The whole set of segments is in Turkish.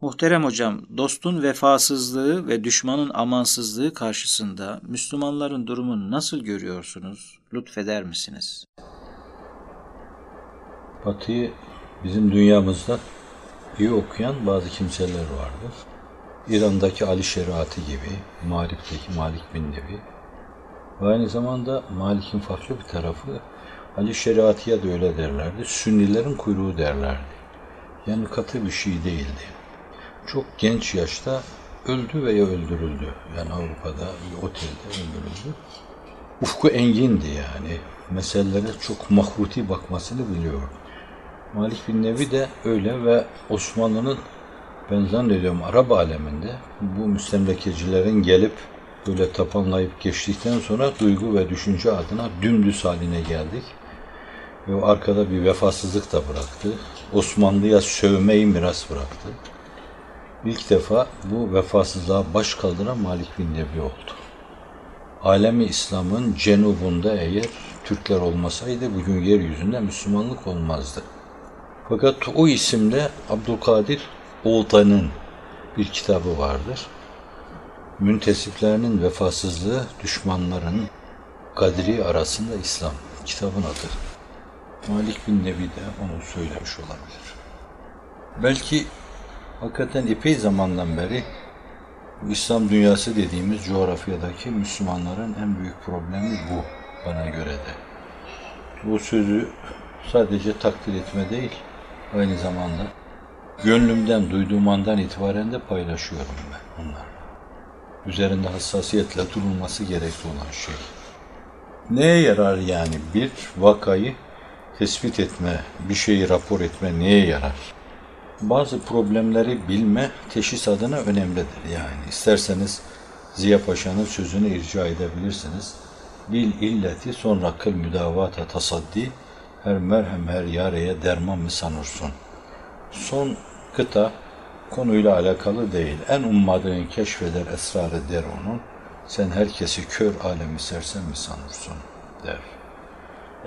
Muhterem hocam, dostun vefasızlığı ve düşmanın amansızlığı karşısında Müslümanların durumunu nasıl görüyorsunuz? Lütfeder misiniz? Batı'yı bizim dünyamızda iyi okuyan bazı kimseler vardır. İran'daki Ali Şeriatı gibi, Malik'teki Malik bin Nevi ve aynı zamanda Malik'in farklı bir tarafı Ali Şeriatı'ya da öyle derlerdi. Sünnilerin kuyruğu derlerdi. Yani katı bir şey değildi çok genç yaşta öldü veya öldürüldü. Yani Avrupa'da bir otelde öldürüldü. Ufku engindi yani. Meselelere çok mahruti bakmasını biliyor. Malik bin Nevi de öyle ve Osmanlı'nın ben zannediyorum Arap aleminde bu müstemlekecilerin gelip böyle tapanlayıp geçtikten sonra duygu ve düşünce adına dümdüz haline geldik. Ve arkada bir vefasızlık da bıraktı. Osmanlı'ya sövmeyi miras bıraktı. İlk defa bu vefasızlığa baş kaldıran Malik bin Nebi oldu. Alemi İslam'ın cenubunda eğer Türkler olmasaydı bugün yeryüzünde Müslümanlık olmazdı. Fakat o isimde Abdülkadir Oğtan'ın bir kitabı vardır. Müntesiplerinin vefasızlığı düşmanların kadri arasında İslam kitabın adı. Malik bin Nebi de onu söylemiş olabilir. Belki Hakikaten epey zamandan beri İslam dünyası dediğimiz coğrafyadaki Müslümanların en büyük problemi bu bana göre de. Bu sözü sadece takdir etme değil, aynı zamanda gönlümden, duyduğum andan itibaren de paylaşıyorum ben onlarla. Üzerinde hassasiyetle durulması gerekli olan şey. Neye yarar yani bir vakayı tespit etme, bir şeyi rapor etme neye yarar? Bazı problemleri bilme teşhis adına önemlidir. Yani isterseniz Ziya Paşa'nın sözünü irca edebilirsiniz. Bil illeti sonra kıl müdavata tasaddi her merhem her yareye derman mı sanırsın? Son kıta konuyla alakalı değil. En ummadığın keşfeder esrarı der onun. Sen herkesi kör alemi sersen mi sanırsın der.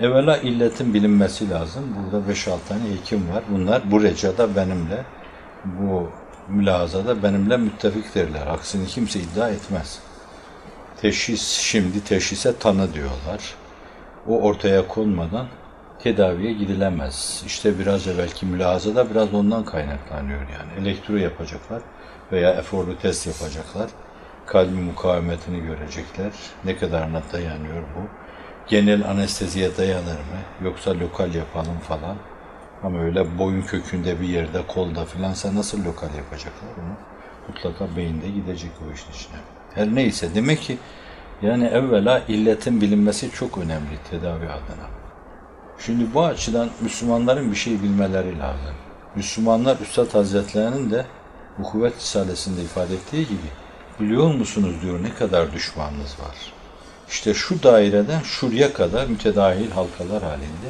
Evvela illetin bilinmesi lazım. Burada 5-6 tane hekim var. Bunlar bu recada benimle, bu mülazada benimle müttefiktirler. Aksini kimse iddia etmez. Teşhis, şimdi teşhise tanı diyorlar. O ortaya konmadan tedaviye gidilemez. İşte biraz evvelki mülazada biraz ondan kaynaklanıyor yani. Elektro yapacaklar veya eforlu test yapacaklar. Kalbi mukavemetini görecekler. Ne kadarına dayanıyor bu genel anesteziye dayanır mı? Yoksa lokal yapalım falan. Ama öyle boyun kökünde bir yerde, kolda filan sen nasıl lokal yapacaklar bunu? Mutlaka beyinde gidecek o işin içine. Her neyse demek ki yani evvela illetin bilinmesi çok önemli tedavi adına. Şimdi bu açıdan Müslümanların bir şey bilmeleri lazım. Müslümanlar Üstad Hazretlerinin de bu kuvvet risalesinde ifade ettiği gibi biliyor musunuz diyor ne kadar düşmanınız var. İşte şu daireden şuraya kadar mütedahil halkalar halinde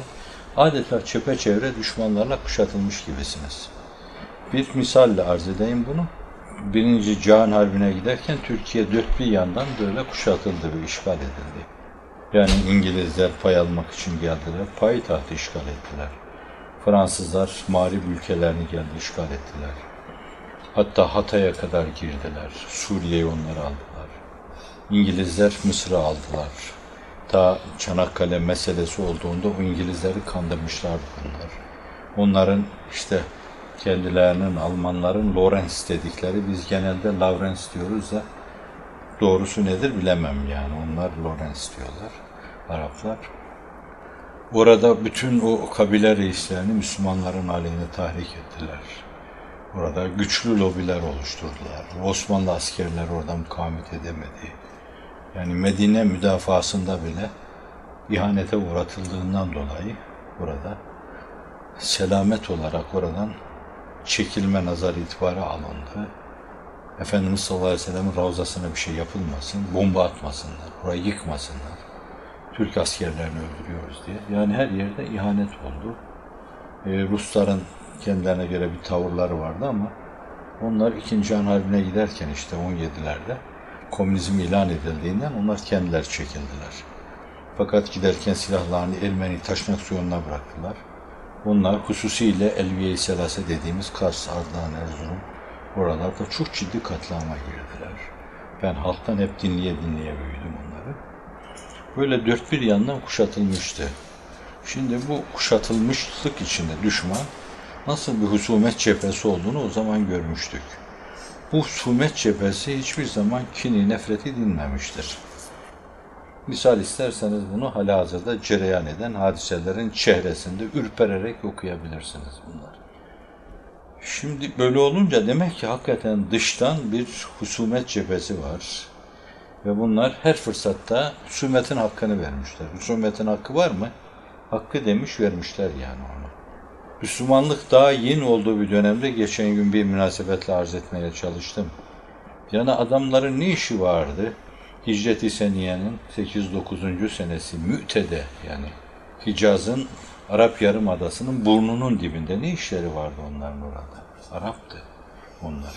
adeta çepeçevre düşmanlarla kuşatılmış gibisiniz. Bir misalle arz edeyim bunu. Birinci Cihan Harbi'ne giderken Türkiye dört bir yandan böyle kuşatıldı ve işgal edildi. Yani İngilizler pay almak için geldiler, payitahtı işgal ettiler. Fransızlar mağrib ülkelerini geldi işgal ettiler. Hatta Hatay'a kadar girdiler. Suriye'yi onlara aldı. İngilizler Mısır'ı aldılar. Ta Çanakkale meselesi olduğunda o İngilizleri kandırmışlardı bunlar. Onların işte kendilerinin Almanların Lorenz dedikleri biz genelde Lawrence diyoruz da doğrusu nedir bilemem yani. Onlar Lorenz diyorlar Araplar. Orada bütün o kabile reislerini Müslümanların aleyhine tahrik ettiler. Orada güçlü lobiler oluşturdular. Osmanlı askerleri orada mukavemet edemedi. Yani Medine müdafasında bile ihanete uğratıldığından dolayı burada selamet olarak oradan çekilme nazar itibarı alındı. Efendimiz sallallahu aleyhi ve sellem'in ravzasına bir şey yapılmasın, bomba atmasınlar, orayı yıkmasınlar. Türk askerlerini öldürüyoruz diye. Yani her yerde ihanet oldu. Ee, Rusların kendilerine göre bir tavırları vardı ama onlar 2. Cihan Harbi'ne giderken işte 17'lerde komünizm ilan edildiğinden onlar kendiler çekildiler. Fakat giderken silahlarını Ermeni taşnak suyuna bıraktılar. Bunlar hususiyle Elviye-i Selase dediğimiz Kars, Ardahan, Erzurum oralarda çok ciddi katlama girdiler. Ben halktan hep dinleye dinleye büyüdüm onları. Böyle dört bir yandan kuşatılmıştı. Şimdi bu kuşatılmışlık içinde düşman nasıl bir husumet cephesi olduğunu o zaman görmüştük. Bu husumet cephesi hiçbir zaman kini, nefreti dinmemiştir. Misal isterseniz bunu halihazırda cereyan eden hadiselerin çehresinde ürpererek okuyabilirsiniz bunlar. Şimdi böyle olunca demek ki hakikaten dıştan bir husumet cephesi var. Ve bunlar her fırsatta husumetin hakkını vermişler. Husumetin hakkı var mı? Hakkı demiş vermişler yani onu. Müslümanlık daha yeni olduğu bir dönemde geçen gün bir münasebetle arz etmeye çalıştım. Yani adamların ne işi vardı? Hicret-i Seniye'nin 8-9. senesi Mü'tede yani Hicaz'ın Arap Yarımadası'nın burnunun dibinde ne işleri vardı onların orada? Arap'tı onlar.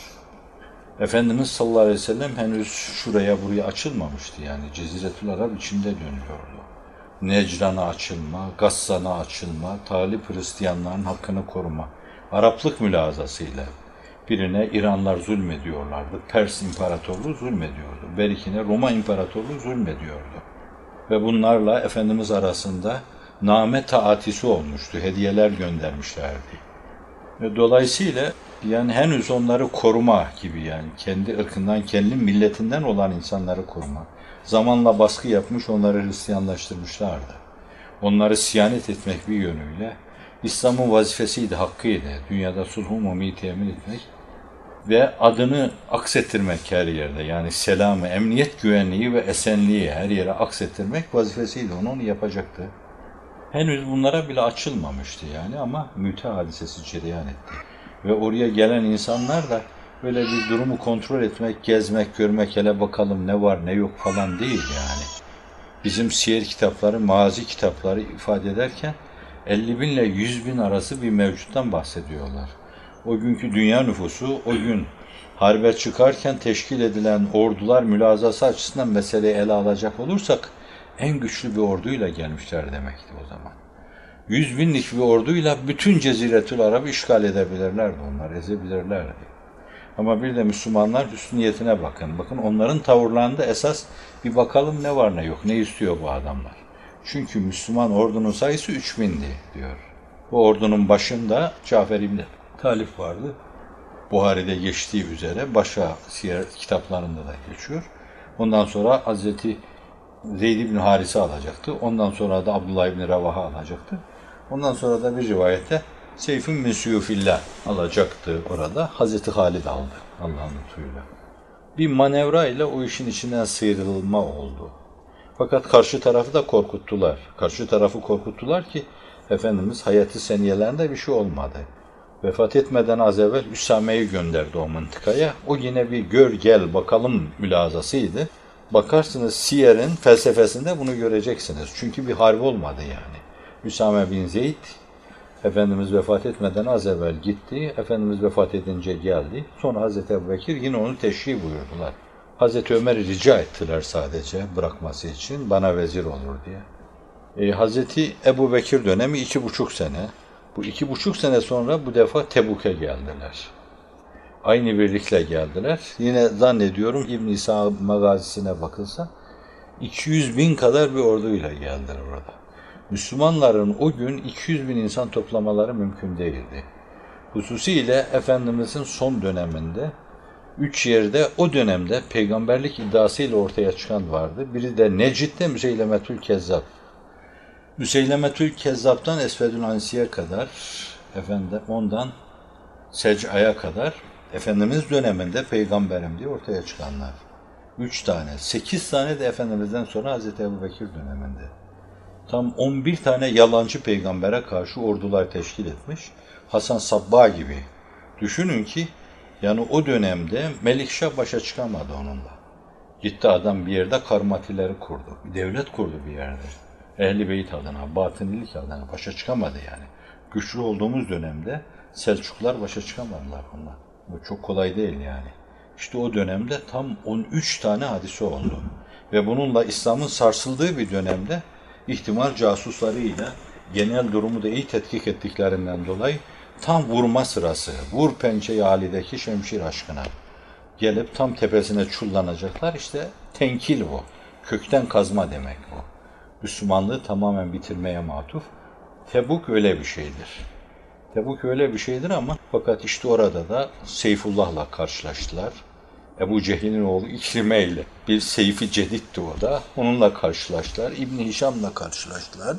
Efendimiz sallallahu aleyhi ve sellem henüz şuraya buraya açılmamıştı yani. Ceziretül Arap içinde dönüyordu. Necran'a açılma, Gassan'a açılma, talip Hristiyanların hakkını koruma. Araplık mülazasıyla birine İranlar zulmediyorlardı. Pers İmparatorluğu zulmediyordu. Berikine Roma İmparatorluğu zulmediyordu. Ve bunlarla Efendimiz arasında name taatisi olmuştu. Hediyeler göndermişlerdi. Ve dolayısıyla yani henüz onları koruma gibi yani kendi ırkından, kendi milletinden olan insanları koruma. Zamanla baskı yapmış, onları Hristiyanlaştırmışlardı. Onları siyanet etmek bir yönüyle İslam'ın vazifesiydi, hakkıydı. Dünyada sulhu umumi temin etmek ve adını aksettirmek her yerde. Yani selamı, emniyet güvenliği ve esenliği her yere aksettirmek vazifesiydi. Onu, onu yapacaktı. Henüz bunlara bile açılmamıştı yani ama müte hadisesi cereyan etti. Ve oraya gelen insanlar da böyle bir durumu kontrol etmek, gezmek, görmek, hele bakalım ne var ne yok falan değil yani. Bizim siyer kitapları, mazi kitapları ifade ederken 50 bin ile 100 bin arası bir mevcuttan bahsediyorlar. O günkü dünya nüfusu o gün harbe çıkarken teşkil edilen ordular mülazası açısından meseleyi ele alacak olursak en güçlü bir orduyla gelmişler demekti o zaman. Yüz binlik bir orduyla bütün Ceziretül Arab'ı işgal edebilirlerdi onlar, ezebilirlerdi. Ama bir de Müslümanlar hüsnü niyetine bakın. Bakın onların tavırlarında esas bir bakalım ne var ne yok, ne istiyor bu adamlar. Çünkü Müslüman ordunun sayısı 3000'di diyor. Bu ordunun başında Cafer İbni Talip vardı. Buhari'de geçtiği üzere başka siyer kitaplarında da geçiyor. Ondan sonra Hazreti Zeyd ibn Haris'i alacaktı. Ondan sonra da Abdullah ibn Ravaha alacaktı. Ondan sonra da bir rivayette Seyf'in min alacaktı orada. Hazreti Halid aldı Allah'ın lütfuyla. Bir manevra ile o işin içinden sıyrılma oldu. Fakat karşı tarafı da korkuttular. Karşı tarafı korkuttular ki Efendimiz hayatı seniyelerinde bir şey olmadı. Vefat etmeden az evvel Üsame'yi gönderdi o mıntıkaya. O yine bir gör gel bakalım mülazasıydı. Bakarsınız Siyer'in felsefesinde bunu göreceksiniz. Çünkü bir harp olmadı yani. Üsame bin Zeyd Efendimiz vefat etmeden az evvel gitti. Efendimiz vefat edince geldi. Sonra Hazreti Ebu Bekir yine onu teşrih buyurdular. Hazreti Ömer'i rica ettiler sadece bırakması için. Bana vezir olur diye. E, Hazreti Ebu Bekir dönemi iki buçuk sene. Bu iki buçuk sene sonra bu defa Tebuk'e geldiler. Aynı birlikle geldiler. Yine zannediyorum İbn İsa magazisine bakılsa 200 bin kadar bir orduyla geldiler orada. Müslümanların o gün 200 bin insan toplamaları mümkün değildi. Hususiyle Efendimizin son döneminde üç yerde o dönemde peygamberlik iddiasıyla ortaya çıkan vardı. Biri de Necid'de Müseylemetül Kezzab. Müseylemetül Kezzab'dan Esvedül Ansi'ye kadar, efendim ondan Sec'a'ya kadar Efendimiz döneminde peygamberim diye ortaya çıkanlar. Üç tane, sekiz tane de Efendimiz'den sonra Hazreti Ebu Bekir döneminde. Tam 11 tane yalancı peygambere karşı ordular teşkil etmiş. Hasan Sabba gibi. Düşünün ki yani o dönemde Melikşah başa çıkamadı onunla. Gitti adam bir yerde karmatileri kurdu. Bir devlet kurdu bir yerde. Ehli Beyt adına, batınilik adına başa çıkamadı yani. Güçlü olduğumuz dönemde Selçuklar başa çıkamadılar bunlar. Bu çok kolay değil yani. İşte o dönemde tam 13 tane hadise oldu. Ve bununla İslam'ın sarsıldığı bir dönemde ihtimal casuslarıyla genel durumu da iyi tetkik ettiklerinden dolayı tam vurma sırası. Vur pençeyi halideki şemşir aşkına. Gelip tam tepesine çullanacaklar. İşte tenkil bu. Kökten kazma demek bu. Müslümanlığı tamamen bitirmeye matuf. Tebuk öyle bir şeydir. Tebuk öyle bir şeydir ama fakat işte orada da Seyfullah'la karşılaştılar. Ebu Cehil'in oğlu İkrime ile bir Seyfi Cedid'di o da. Onunla karşılaştılar. İbn Hişam'la karşılaştılar.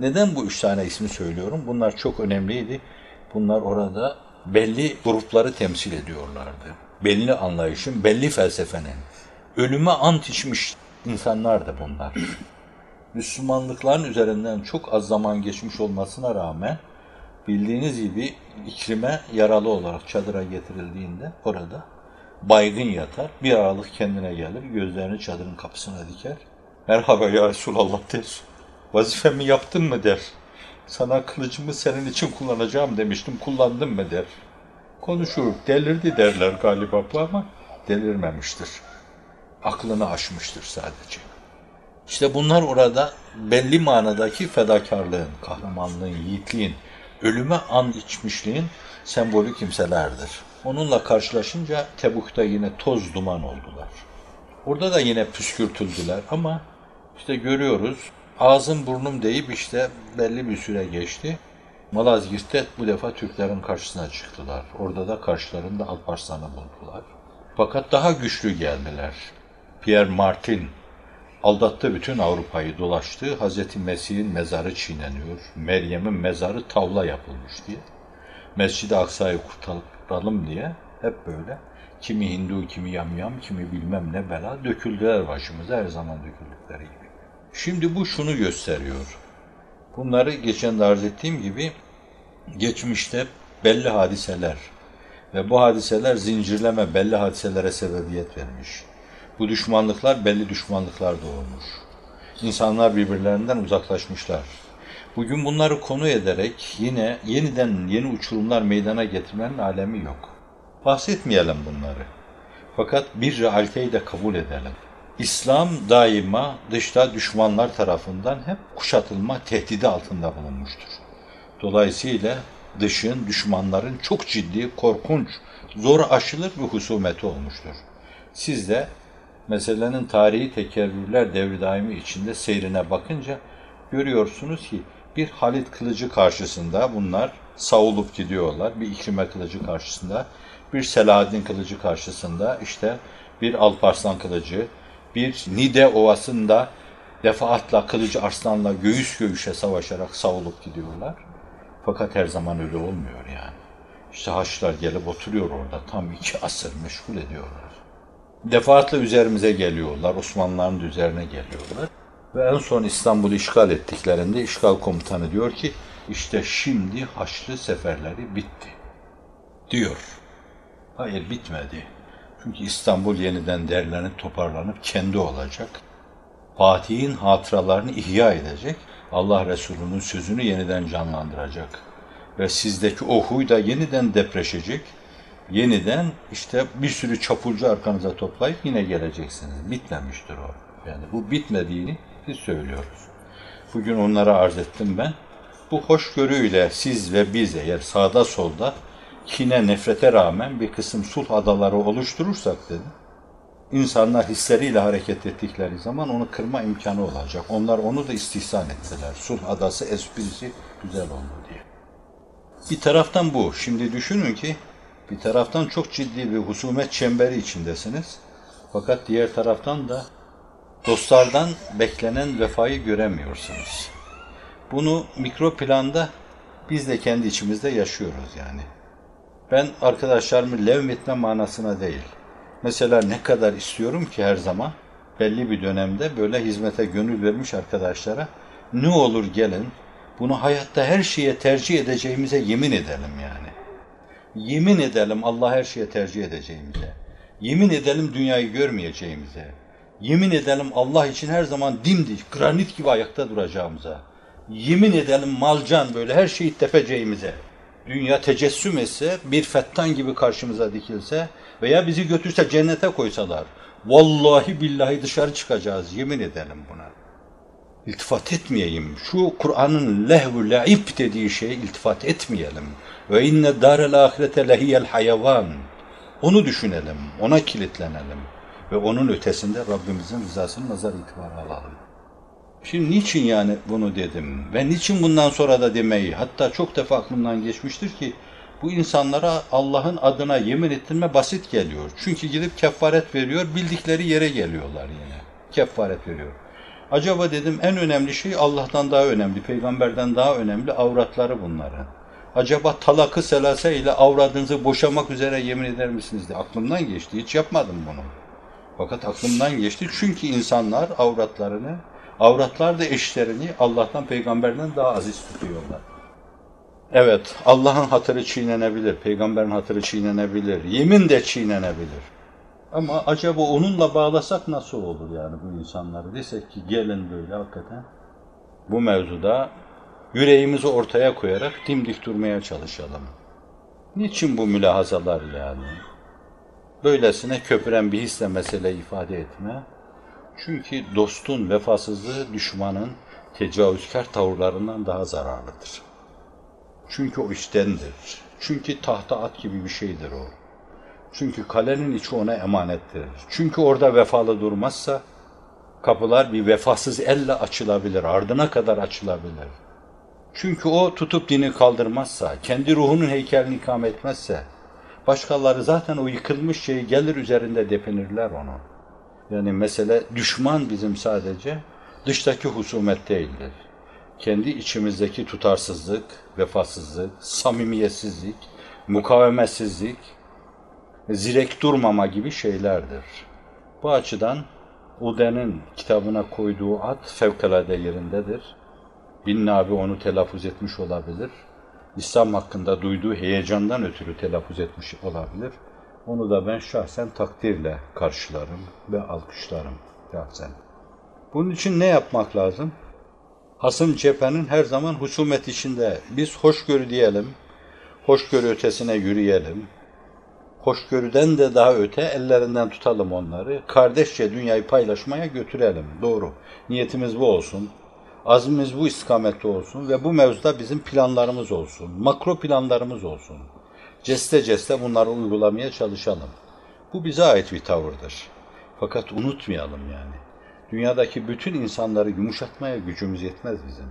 Neden bu üç tane ismi söylüyorum? Bunlar çok önemliydi. Bunlar orada belli grupları temsil ediyorlardı. Belli anlayışın, belli felsefenin. Ölüme ant içmiş insanlardı bunlar. Müslümanlıkların üzerinden çok az zaman geçmiş olmasına rağmen bildiğiniz gibi İkrime yaralı olarak çadıra getirildiğinde orada baygın yatar. Bir aralık kendine gelir, gözlerini çadırın kapısına diker. Merhaba ya Resulallah der. Vazifemi yaptın mı der. Sana kılıcımı senin için kullanacağım demiştim, kullandın mı der. Konuşur, delirdi derler galiba bu ama delirmemiştir. Aklını aşmıştır sadece. İşte bunlar orada belli manadaki fedakarlığın, kahramanlığın, yiğitliğin, ölüme an içmişliğin sembolü kimselerdir. Onunla karşılaşınca Tebuk'ta yine toz duman oldular. Orada da yine püskürtüldüler ama işte görüyoruz ağzım burnum deyip işte belli bir süre geçti. Malazgirt'te bu defa Türklerin karşısına çıktılar. Orada da karşılarında Alparslan'ı buldular. Fakat daha güçlü geldiler. Pierre Martin aldattı bütün Avrupa'yı dolaştı. Hazreti Mesih'in mezarı çiğneniyor. Meryem'in mezarı tavla yapılmış diye. Mescid-i Aksa'yı kurtaralım diye hep böyle kimi Hindu, kimi yamyam, kimi bilmem ne bela döküldüler başımıza her zaman döküldükleri gibi. Şimdi bu şunu gösteriyor. Bunları geçen de arz ettiğim gibi geçmişte belli hadiseler ve bu hadiseler zincirleme belli hadiselere sebebiyet vermiş. Bu düşmanlıklar belli düşmanlıklar doğurmuş. İnsanlar birbirlerinden uzaklaşmışlar. Bugün bunları konu ederek yine yeniden yeni uçurumlar meydana getirmenin alemi yok. Bahsetmeyelim bunları. Fakat bir realiteyi de kabul edelim. İslam daima dışta düşmanlar tarafından hep kuşatılma tehdidi altında bulunmuştur. Dolayısıyla dışın, düşmanların çok ciddi, korkunç, zor aşılır bir husumeti olmuştur. Siz de meselenin tarihi tekerrürler devri daimi içinde seyrine bakınca görüyorsunuz ki bir Halit kılıcı karşısında bunlar savulup gidiyorlar. Bir İkrime kılıcı karşısında, bir Selahaddin kılıcı karşısında işte bir Alparslan kılıcı, bir Nide Ovası'nda defaatla kılıcı arslanla göğüs göğüşe savaşarak savulup gidiyorlar. Fakat her zaman öyle olmuyor yani. İşte Haçlılar gelip oturuyor orada tam iki asır meşgul ediyorlar. Defaatla üzerimize geliyorlar, Osmanlıların üzerine geliyorlar. Ve en son İstanbul'u işgal ettiklerinde işgal komutanı diyor ki işte şimdi Haçlı seferleri bitti diyor. Hayır bitmedi. Çünkü İstanbul yeniden derlenip toparlanıp kendi olacak. Fatih'in hatıralarını ihya edecek. Allah Resulü'nün sözünü yeniden canlandıracak. Ve sizdeki o huy da yeniden depreşecek. Yeniden işte bir sürü çapulcu arkanıza toplayıp yine geleceksiniz. Bitmemiştir o. Yani bu bitmediğini biz söylüyoruz. Bugün onlara arz ettim ben. Bu hoşgörüyle siz ve biz eğer sağda solda kine nefrete rağmen bir kısım sulh adaları oluşturursak dedim. İnsanlar hisleriyle hareket ettikleri zaman onu kırma imkanı olacak. Onlar onu da istihsan ettiler. Sulh adası esprisi güzel oldu diye. Bir taraftan bu. Şimdi düşünün ki bir taraftan çok ciddi bir husumet çemberi içindesiniz. Fakat diğer taraftan da dostlardan beklenen vefayı göremiyorsunuz. Bunu mikro planda biz de kendi içimizde yaşıyoruz yani. Ben arkadaşlarımı levmetme manasına değil. Mesela ne kadar istiyorum ki her zaman belli bir dönemde böyle hizmete gönül vermiş arkadaşlara ne olur gelin bunu hayatta her şeye tercih edeceğimize yemin edelim yani. Yemin edelim Allah her şeye tercih edeceğimize. Yemin edelim dünyayı görmeyeceğimize. Yemin edelim Allah için her zaman dimdik, granit gibi ayakta duracağımıza. Yemin edelim malcan böyle her şeyi tepeceğimize dünya tecessüm etse, bir fettan gibi karşımıza dikilse veya bizi götürse cennete koysalar, vallahi billahi dışarı çıkacağız, yemin edelim buna. İltifat etmeyeyim. Şu Kur'an'ın lehvü la'ib dediği şeye iltifat etmeyelim. Ve inne darel ahirete lehiyel hayvan. Onu düşünelim, ona kilitlenelim. Ve onun ötesinde Rabbimizin rızasını nazar itibara alalım. Şimdi niçin yani bunu dedim? Ve niçin bundan sonra da demeyi? Hatta çok defa aklımdan geçmiştir ki bu insanlara Allah'ın adına yemin ettirme basit geliyor. Çünkü gidip kefaret veriyor, bildikleri yere geliyorlar yine. Kefaret veriyor. Acaba dedim en önemli şey Allah'tan daha önemli, peygamberden daha önemli avratları bunların. Acaba talakı selase ile avradınızı boşamak üzere yemin eder misiniz diye aklımdan geçti. Hiç yapmadım bunu. Fakat aklımdan geçti çünkü insanlar avratlarını, avratlar da eşlerini Allah'tan, peygamberden daha aziz tutuyorlar. Evet, Allah'ın hatırı çiğnenebilir, peygamberin hatırı çiğnenebilir, yemin de çiğnenebilir. Ama acaba onunla bağlasak nasıl olur yani bu insanları? Desek ki gelin böyle hakikaten bu mevzuda yüreğimizi ortaya koyarak dimdik durmaya çalışalım. Niçin bu mülahazalar yani? Böylesine köpüren bir hisle mesele ifade etme. Çünkü dostun vefasızlığı düşmanın tecavüzkar tavırlarından daha zararlıdır. Çünkü o iştendir. Çünkü tahta at gibi bir şeydir o. Çünkü kalenin içi ona emanettir. Çünkü orada vefalı durmazsa kapılar bir vefasız elle açılabilir, ardına kadar açılabilir. Çünkü o tutup dini kaldırmazsa, kendi ruhunun heykelini ikame etmezse, başkaları zaten o yıkılmış şeyi gelir üzerinde depinirler onu. Yani mesele düşman bizim sadece dıştaki husumet değildir. Kendi içimizdeki tutarsızlık, vefasızlık, samimiyetsizlik, mukavemetsizlik, zirek durmama gibi şeylerdir. Bu açıdan Ude'nin kitabına koyduğu ad fevkalade yerindedir. Bin Nabi onu telaffuz etmiş olabilir. İslam hakkında duyduğu heyecandan ötürü telaffuz etmiş olabilir. Onu da ben şahsen takdirle karşılarım ve alkışlarım şahsen. Bunun için ne yapmak lazım? Hasım cephenin her zaman husumet içinde biz hoşgörü diyelim, hoşgörü ötesine yürüyelim, hoşgörüden de daha öte ellerinden tutalım onları, kardeşçe dünyayı paylaşmaya götürelim. Doğru. Niyetimiz bu olsun. Azmimiz bu istikamette olsun ve bu mevzuda bizim planlarımız olsun. Makro planlarımız olsun. Ceste ceste bunları uygulamaya çalışalım. Bu bize ait bir tavırdır. Fakat unutmayalım yani. Dünyadaki bütün insanları yumuşatmaya gücümüz yetmez bizim.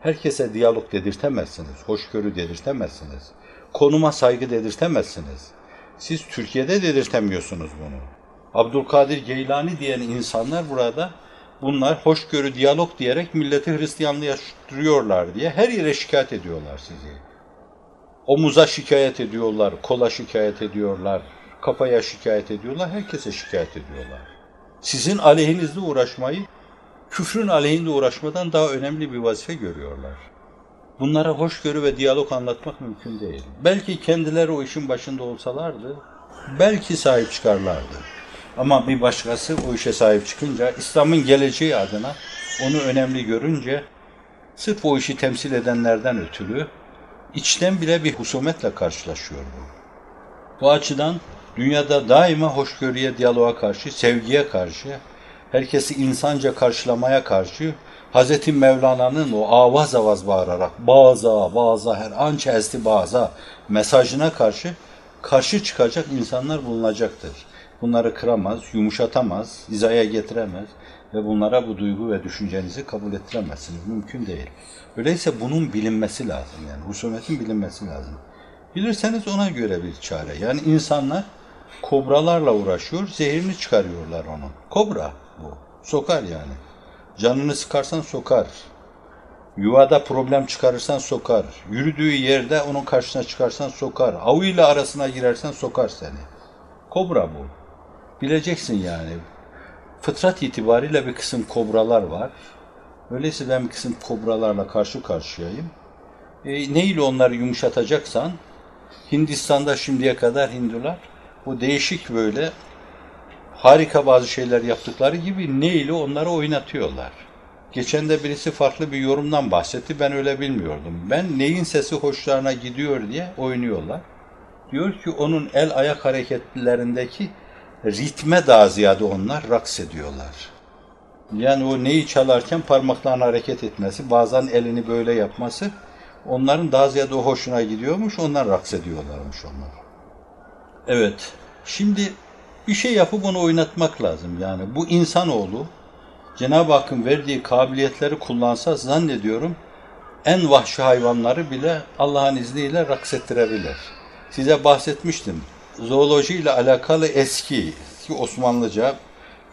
Herkese diyalog dedirtemezsiniz, hoşgörü dedirtemezsiniz, konuma saygı dedirtemezsiniz. Siz Türkiye'de dedirtemiyorsunuz bunu. Abdülkadir Geylani diyen insanlar burada bunlar hoşgörü, diyalog diyerek milleti Hristiyanlaştırıyorlar diye her yere şikayet ediyorlar sizi. Omuza şikayet ediyorlar, kola şikayet ediyorlar, kafaya şikayet ediyorlar, herkese şikayet ediyorlar. Sizin aleyhinizde uğraşmayı, küfrün aleyhinde uğraşmadan daha önemli bir vazife görüyorlar. Bunlara hoşgörü ve diyalog anlatmak mümkün değil. Belki kendileri o işin başında olsalardı, belki sahip çıkarlardı. Ama bir başkası o işe sahip çıkınca, İslam'ın geleceği adına onu önemli görünce, sırf o işi temsil edenlerden ötürü, içten bile bir husumetle karşılaşıyor bu. Bu açıdan dünyada daima hoşgörüye, diyaloğa karşı, sevgiye karşı, herkesi insanca karşılamaya karşı Hz. Mevlana'nın o avaz avaz bağırarak baza baza her ança esti baza mesajına karşı karşı çıkacak insanlar bulunacaktır. Bunları kıramaz, yumuşatamaz, hizaya getiremez ve bunlara bu duygu ve düşüncenizi kabul ettiremezsiniz. Mümkün değil. Öyleyse bunun bilinmesi lazım yani. Husumetin bilinmesi lazım. Bilirseniz ona göre bir çare. Yani insanlar kobralarla uğraşıyor, zehirini çıkarıyorlar onun. Kobra bu. Sokar yani. Canını sıkarsan sokar. Yuvada problem çıkarırsan sokar. Yürüdüğü yerde onun karşısına çıkarsan sokar. Avıyla arasına girersen sokar seni. Kobra bu. Bileceksin yani. Fıtrat itibariyle bir kısım kobralar var. Öyleyse ben bir kısım kobralarla karşı karşıyayım. E, ne onları yumuşatacaksan, Hindistan'da şimdiye kadar Hindular bu değişik böyle harika bazı şeyler yaptıkları gibi ne ile onları oynatıyorlar. Geçen de birisi farklı bir yorumdan bahsetti. Ben öyle bilmiyordum. Ben neyin sesi hoşlarına gidiyor diye oynuyorlar. Diyor ki onun el ayak hareketlerindeki ritme daha ziyade onlar raks ediyorlar. Yani o neyi çalarken parmaklarını hareket etmesi, bazen elini böyle yapması onların daha ziyade o hoşuna gidiyormuş, onlar raks ediyorlarmış onlar. Evet, şimdi bir şey yapıp onu oynatmak lazım. Yani bu insanoğlu Cenab-ı Hakk'ın verdiği kabiliyetleri kullansa zannediyorum en vahşi hayvanları bile Allah'ın izniyle raks ettirebilir. Size bahsetmiştim. Zooloji ile alakalı eski ki Osmanlıca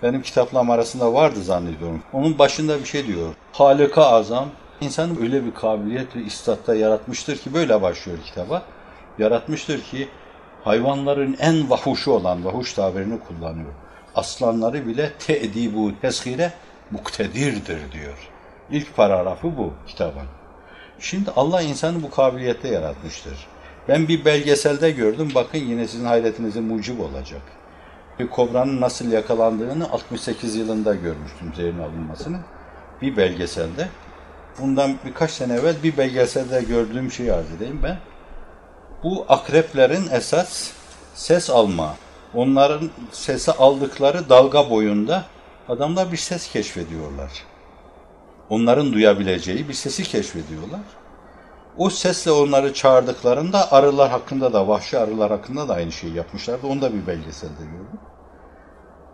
benim kitaplarım arasında vardı zannediyorum. Onun başında bir şey diyor. Halika azam insanı öyle bir kabiliyet ve istatta yaratmıştır ki böyle başlıyor kitaba. Yaratmıştır ki hayvanların en vahuşu olan vahuş tabirini kullanıyor. Aslanları bile te'dibu teshire muktedirdir diyor. İlk paragrafı bu kitabın. Şimdi Allah insanı bu kabiliyette yaratmıştır. Ben bir belgeselde gördüm. Bakın yine sizin hayretinize mucib olacak. Bir kobranın nasıl yakalandığını 68 yılında görmüştüm zehrin alınmasını. Bir belgeselde. Bundan birkaç sene evvel bir belgeselde gördüğüm şeyi arz edeyim ben. Bu akreplerin esas ses alma, onların sesi aldıkları dalga boyunda adamlar bir ses keşfediyorlar. Onların duyabileceği bir sesi keşfediyorlar. O sesle onları çağırdıklarında arılar hakkında da, vahşi arılar hakkında da aynı şeyi yapmışlardı. Onu da bir belgeselde gördüm.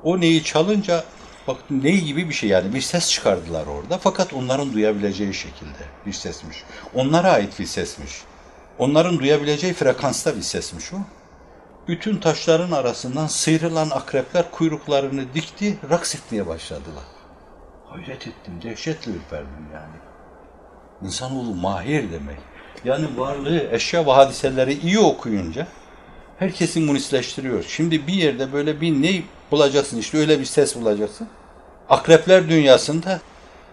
O neyi çalınca, bak ney gibi bir şey yani bir ses çıkardılar orada. Fakat onların duyabileceği şekilde bir sesmiş. Onlara ait bir sesmiş. Onların duyabileceği frekansta bir sesmiş o. Bütün taşların arasından sıyrılan akrepler kuyruklarını dikti, raks etmeye başladılar. Hayret ettim, dehşetle ürperdim yani. İnsanoğlu mahir demek. Yani varlığı, eşya ve hadiseleri iyi okuyunca herkesin munisleştiriyor. Şimdi bir yerde böyle bir ne bulacaksın işte öyle bir ses bulacaksın. Akrepler dünyasında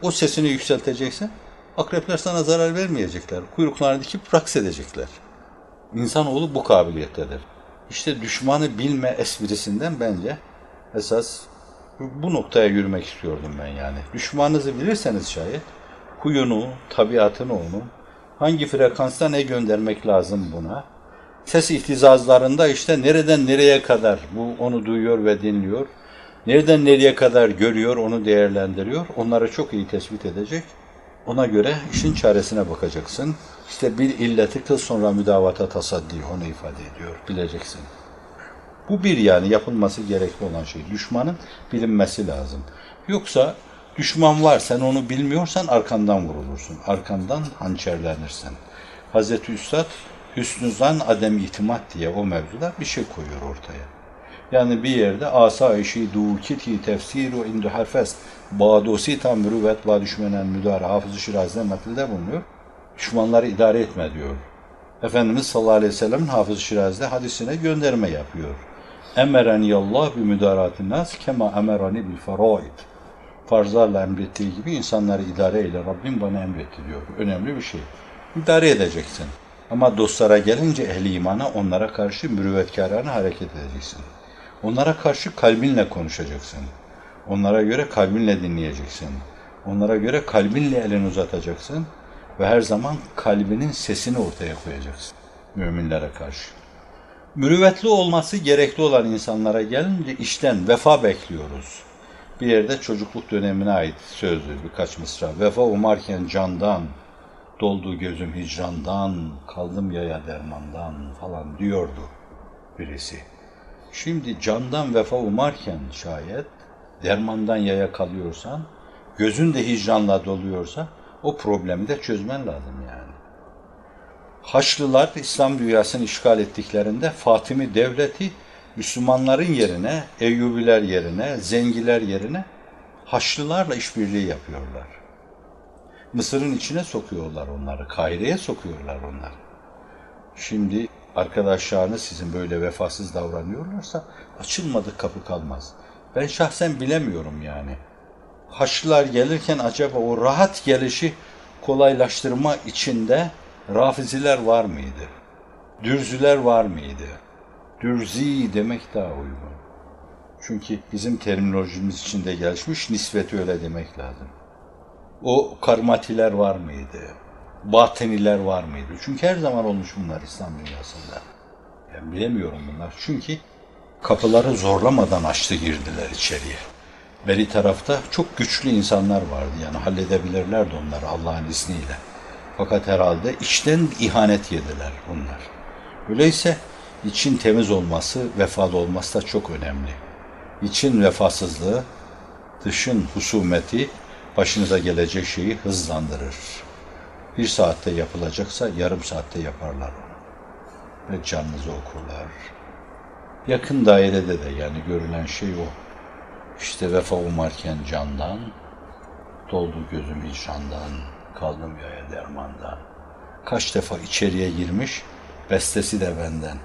o sesini yükselteceksin. Akrepler sana zarar vermeyecekler. Kuyruklarını dikip raks edecekler. İnsanoğlu bu kabiliyettedir. İşte düşmanı bilme esprisinden bence esas bu noktaya yürümek istiyordum ben yani. Düşmanınızı bilirseniz şayet huyunu, tabiatını onu, hangi frekansta ne göndermek lazım buna. Ses ihtizazlarında işte nereden nereye kadar bu onu duyuyor ve dinliyor. Nereden nereye kadar görüyor, onu değerlendiriyor. Onları çok iyi tespit edecek. Ona göre işin çaresine bakacaksın. İşte bir illeti kıl sonra müdavata tasaddi onu ifade ediyor. Bileceksin. Bu bir yani yapılması gerekli olan şey. Düşmanın bilinmesi lazım. Yoksa düşman var sen onu bilmiyorsan arkandan vurulursun. Arkandan hançerlenirsin. Hazreti Üstad hüsnü zan adem itimat diye o mevzuda bir şey koyuyor ortaya. Yani bir yerde asayişi dukiti tefsiru indu harfes badosi tam mürüvvet va düşmenen müdara Hafız-ı Şirazi'den nakilde bulunuyor. Düşmanları idare etme diyor. Efendimiz sallallahu aleyhi ve sellem'in Hafız-ı Şirazi'de hadisine gönderme yapıyor. Emereni Allah bi müdaratin nas kema emerani bil faraid. Farzlarla emrettiği gibi insanları idare eyle. Rabbim bana emretti diyor. Önemli bir şey. İdare edeceksin. Ama dostlara gelince ehli imana onlara karşı mürüvvetkarane hareket edeceksin. Onlara karşı kalbinle konuşacaksın. Onlara göre kalbinle dinleyeceksin. Onlara göre kalbinle elini uzatacaksın ve her zaman kalbinin sesini ortaya koyacaksın müminlere karşı. Mürüvvetli olması gerekli olan insanlara gelince işten vefa bekliyoruz. Bir yerde çocukluk dönemine ait sözdür birkaç mısra. Vefa umarken candan, doldu gözüm hicrandan, kaldım yaya dermandan falan diyordu birisi. Şimdi candan vefa umarken şayet dermandan yaya kalıyorsan, gözün de hicranla doluyorsa o problemi de çözmen lazım yani. Haçlılar İslam dünyasını işgal ettiklerinde Fatimi devleti Müslümanların yerine, Eyyubiler yerine, Zengiler yerine Haçlılarla işbirliği yapıyorlar. Mısır'ın içine sokuyorlar onları, Kahire'ye sokuyorlar onları. Şimdi arkadaşlarınız sizin böyle vefasız davranıyorlarsa açılmadık kapı kalmaz. Ben şahsen bilemiyorum yani. Haçlılar gelirken acaba o rahat gelişi kolaylaştırma içinde rafiziler var mıydı? Dürzüler var mıydı? Dürzi demek daha uygun. Çünkü bizim terminolojimiz içinde gelişmiş nisbeti öyle demek lazım. O karmatiler var mıydı? Batiniler var mıydı? Çünkü her zaman olmuş bunlar İslam dünyasında. Ben bilemiyorum bunlar. Çünkü kapıları zorlamadan açtı girdiler içeriye. Beri tarafta çok güçlü insanlar vardı. Yani halledebilirlerdi onları Allah'ın izniyle. Fakat herhalde içten ihanet yediler bunlar. Öyleyse için temiz olması, vefalı olması da çok önemli. İçin vefasızlığı, dışın husumeti başınıza gelecek şeyi hızlandırır. Bir saatte yapılacaksa yarım saatte yaparlar onu. Ve canınızı okurlar. Yakın dairede de yani görülen şey o. İşte vefa umarken candan, doldu gözüm hicrandan, kaldım yaya dermandan. Kaç defa içeriye girmiş, bestesi de benden.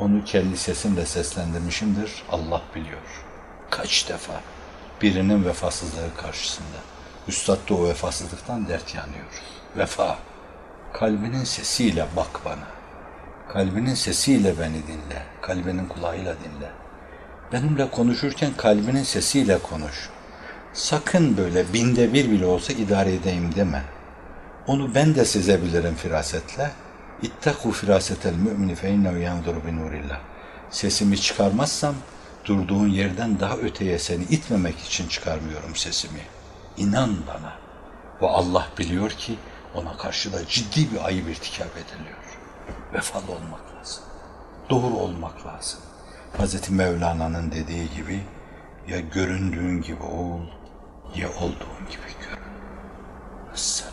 Onu kendi sesimle seslendirmişimdir, Allah biliyor. Kaç defa birinin vefasızlığı karşısında. Üstad da o vefasızlıktan dert yanıyor. Vefa, kalbinin sesiyle bak bana. Kalbinin sesiyle beni dinle, kalbinin kulağıyla dinle. Benimle konuşurken kalbinin sesiyle konuş. Sakın böyle binde bir bile olsa idare edeyim deme. Onu ben de sezebilirim firasetle. İttaku firasetel mümini fe innehu yanzuru bi nurillah. Sesimi çıkarmazsam durduğun yerden daha öteye seni itmemek için çıkarmıyorum sesimi. İnan bana. Ve Allah biliyor ki ona karşı da ciddi bir ayıp irtikap ediliyor. Vefalı olmak lazım. Doğru olmak lazım. Hz. Mevlana'nın dediği gibi ya göründüğün gibi ol ya olduğun gibi görün. Vesselam.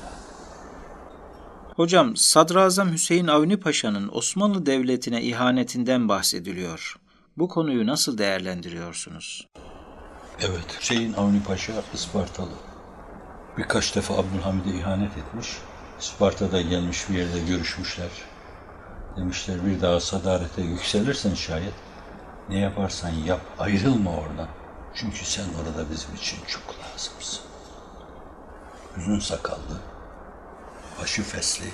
Hocam Sadrazam Hüseyin Avni Paşa'nın Osmanlı Devleti'ne ihanetinden bahsediliyor. Bu konuyu nasıl değerlendiriyorsunuz? Evet, Hüseyin Avni Paşa Ispartalı. Birkaç defa Abdülhamid'e ihanet etmiş. Isparta'da gelmiş bir yerde görüşmüşler. Demişler bir daha sadarete yükselirsen şayet ne yaparsan yap ayrılma oradan. Çünkü sen orada bizim için çok lazımsın. Uzun sakallı, başı fesli,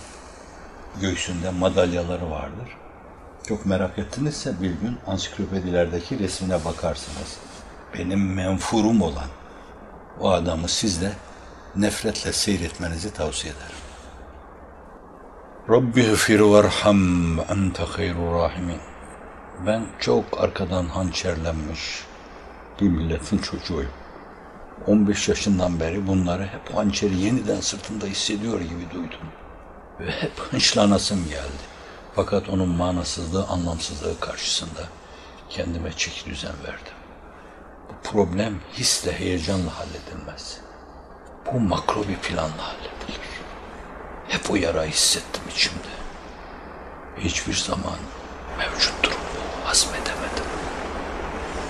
göğsünde madalyaları vardır. Çok merak ettinizse bir gün ansiklopedilerdeki resmine bakarsınız. Benim menfurum olan o adamı siz de nefretle seyretmenizi tavsiye ederim. Rabbi gfir verham ente hayrur rahimin. Ben çok arkadan hançerlenmiş bir milletin çocuğuyum. 15 yaşından beri bunları hep hançeri yeniden sırtımda hissediyor gibi duydum. Ve hep hınçlanasım geldi. Fakat onun manasızlığı, anlamsızlığı karşısında kendime çeki düzen verdim. Bu problem hisle, heyecanla halledilmez. Bu makro bir planla halledilir. Hep o yarayı hissettim içimde. Hiçbir zaman mevcut durumu hazmedemedim.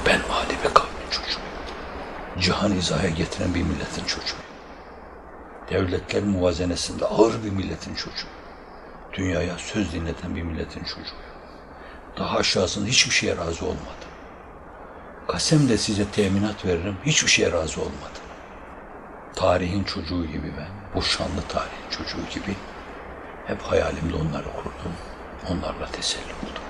Ben âli bir kavmin çocuğuyum. Cihan izaya getiren bir milletin çocuğuyum. Devletler muvazenesinde ağır bir milletin çocuğuyum. Dünyaya söz dinleten bir milletin çocuğuyum. Daha aşağısında hiçbir şeye razı olmadım. Kasemle size teminat veririm, hiçbir şeye razı olmadım. Tarihin çocuğu gibi ben, bu şanlı tarihin çocuğu gibi hep hayalimde onları kurdum, onlarla teselli oldum.